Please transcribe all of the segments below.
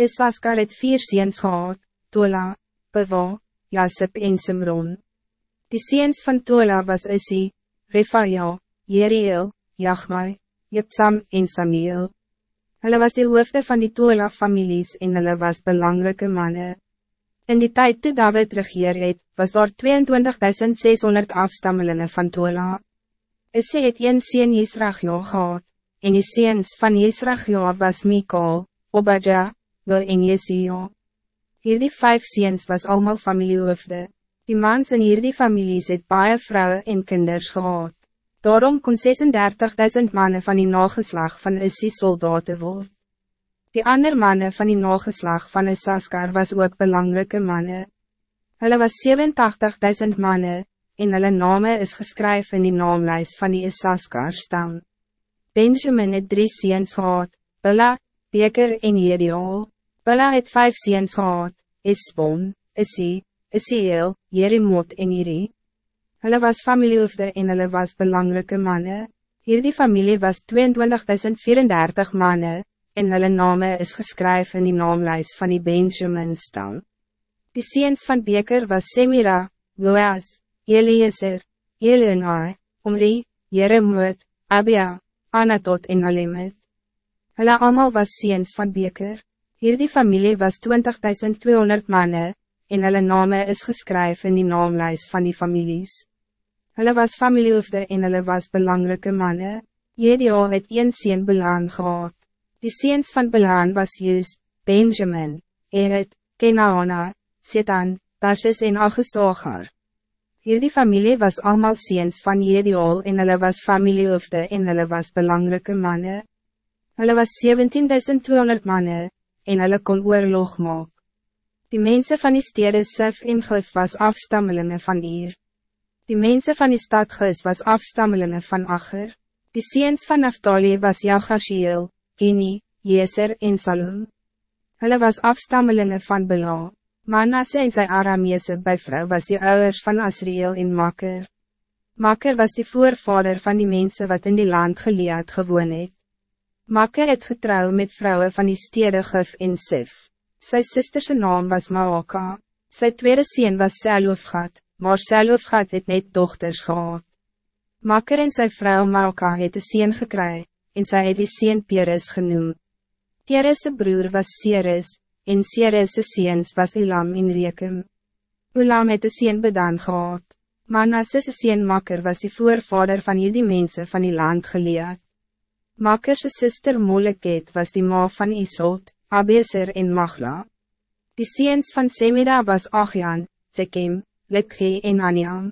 Isaskar het vier seens gehad, Tola, Bewa, Jasip en Simron. Die seens van Tola was Isi, Refaja, Jeriel, Jachmai, Jepsam en Samuel. Hulle was de hoofde van die Tola-families en hulle was belangrijke mannen. In die tijd toe David regeer het, was daar 22.600 afstammelingen van Tola. Isi het een seen Yisrachjo gehad, en die seens van Yisrachjo was Mikal, Obadja, Wil en Jesio. Hierdie vijf seens was allemaal familiehoofde. Die mans in hierdie families het baie vrouwen en kinders gehad. Daarom kon 36.000 mannen van die nageslag van Issi soldaten word. Die ander mannen van die nageslag van Isaskar was ook belangrijke mannen. Hulle was 87.000 mannen, en hulle name is geskryf in die naamlijst van die Isaskar stam. Benjamin het drie seens gehad, Billa, Beker en Jeriol. Billa het vijf seens gehad, Esbon, Isi, Isiel, Jerimot en Iri. Hulle was familiehoofde en hulle was belangrijke mannen. Hierdie familie was 22.034 mannen, en hulle name is geskryf in die naamlijst van die Benjamin stam. Die seens van Beker was Semira, Boaz, Eliezer, Elenai, Omri, Jeremut, Abia, Anatot en Alemet. Hulle allemaal was seens van Beker. Hierdie familie was 20.200 mannen, en hulle name is geskryf in die naamlijst van die families. Hulle was familiehoofde en hulle was belangrijke mannen. Jedio het een seen Belaan gehad. Die seens van Belaan was Jus, Benjamin, Eret, Kenaona, Setan, Tarsis en Agesogar. Hierdie familie was allemaal seens van Jediol en hulle was familiehoofde en hulle was belangrijke mannen. Hulle was 17.200 mannen, en hulle kon oorlog maak. Die mensen van die stede Sif en Gif was afstammelingen van Ier. Die mensen van die stad Gis was afstammelingen van Acher. Die seens van Naftali was Jagashiel, Gini, Jeser en Salom. Hulle was afstammelingen van Bela. Manasse en sy Arameese bijvrouw was die ouders van Asriel en Makker. Makker was die voorvader van die mensen wat in die land geleerd gewoon het. Makke het getrouw met vrouwen van die stede Gif en Sif. Sy sisterse naam was Maoka. Sy tweede sien was Selofgat, maar Selofgat het net dochters gehad. Makker en sy vrou Maoka het een sien gekry, en sy het die sien Peres genoem. Peres' broer was Ceres, en Ceres' seens was Elam en Rekem. Ulam het een sien bedan gehad. Manasses' sien Makker was die voorvader van hierdie mensen van die land geleerd. Makkerse sister Moleket was die ma van Isot, Abeser en Magla. Die seens van Semida was Achjan, Zekem, Lekge en Aniam.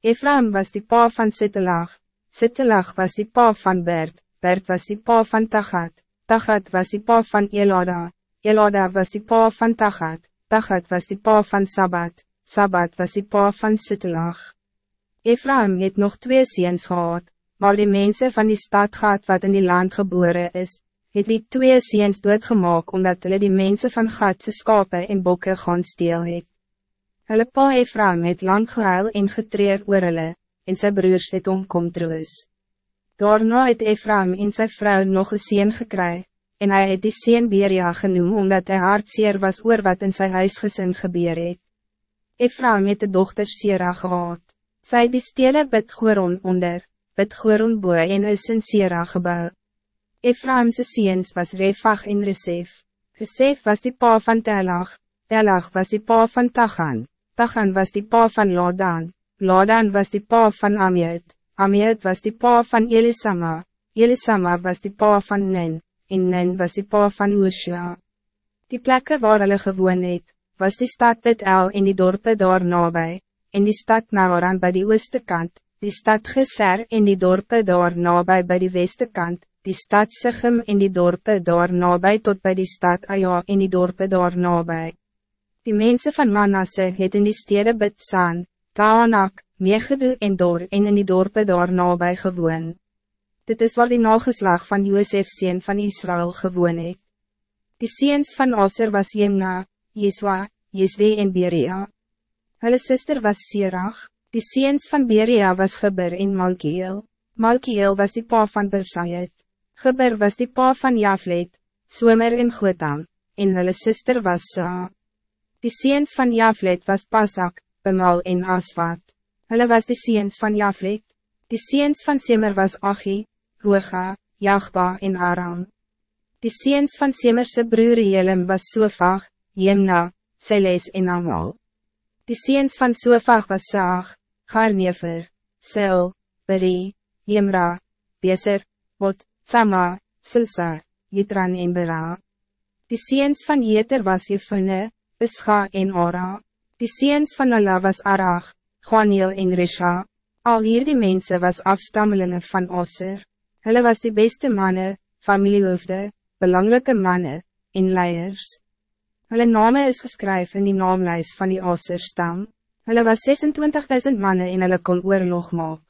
Ephraim was die pa van Sittelag, Sittelag was die pa van Bert, Bert was die pa van Tagat, Tagat was die pa van Elada, Elada was die pa van Tagat, Tagat was die pa van Sabbat, Sabbat was die pa van Sittelag. Ephraim het nog twee seens gehad, maar die mensen van die stad gaat wat in die land geboren is, het die twee seens doodgemaak omdat hulle die mensen van Gatse skape en bokke gaan steel het. Hulle pa Ephraim het lang gehuil en getreer oor hulle, en sy broers het omkom troos. Daarna het Ephraim en sy vrou nog een seen gekry, en hij het die seen Beria genoem omdat hij hartseer was oor wat in sy huisgesin gebeur het. Ephraim het de dochter Sera gehad, sy die stele bid onder, bid Goron boe en is in Sera gebouw. Ephraimse seens was Refach en Resef. Resef was die pa van Telach, Telach was die pa van Tachan, Tachan was die pa van Lodan, Lodan was die pa van Amiet, Amiet was die pa van Elisama, Elisama was die pa van Nen, en Nen was die pa van Oosja. Die plekken waar hulle gewoon het, was die stad Betel en die dorpen daar nabij, en die stad Naoran bij die ooste kant, die stad Geser en die dorpen daar nabij bij die westekant, die stad Sichem en die dorpen daar nabij tot bij die stad Aja en die dorpen daar nabij. Die mensen van Manasse het in die stede Bitsaan, Taanak, Megedu en Dor en in die dorpen daar nabij gewoon. Dit is waar die nageslag van Josef sien van Israël gewoon het. Die seens van Aser was Jemna, Jeswa, Jeswe en Beria. Hulle sister was Sirach. Die seens van Beria was Geber en Malkiel. Malkiel was die pa van Bersayet. Geber was die pa van Jaflet, Somer en Gotam, en hulle sister was Sa. Die seens van Jaflet was Pasak, Bemal en Asvat. Hulle was de seens van Jaflet. Die seens van Semer was Achi, Roega, Jagba en Aram. Die seens van Semerse broer Jelem was Sofag, Jemna, Seles en Amal. Die seens van Sofag was Saag, Garnever, Sel, Beri, Jemra, Beser, Bot, Sama, Silsa, Jitran en Bera. Die seens van Jeter was Jefune, Bescha en Ora. Die seens van Allah was Arach, Gwaniel en Risha. Al hier die mensen was afstammelingen van Osser. Hulle was die beste mannen, familiehoofde, belangrijke mannen, en leiers. Hulle name is geschreven in die naamlijst van die Osser stam. Hulle was 26.000 mannen en hulle kon oorlog maak.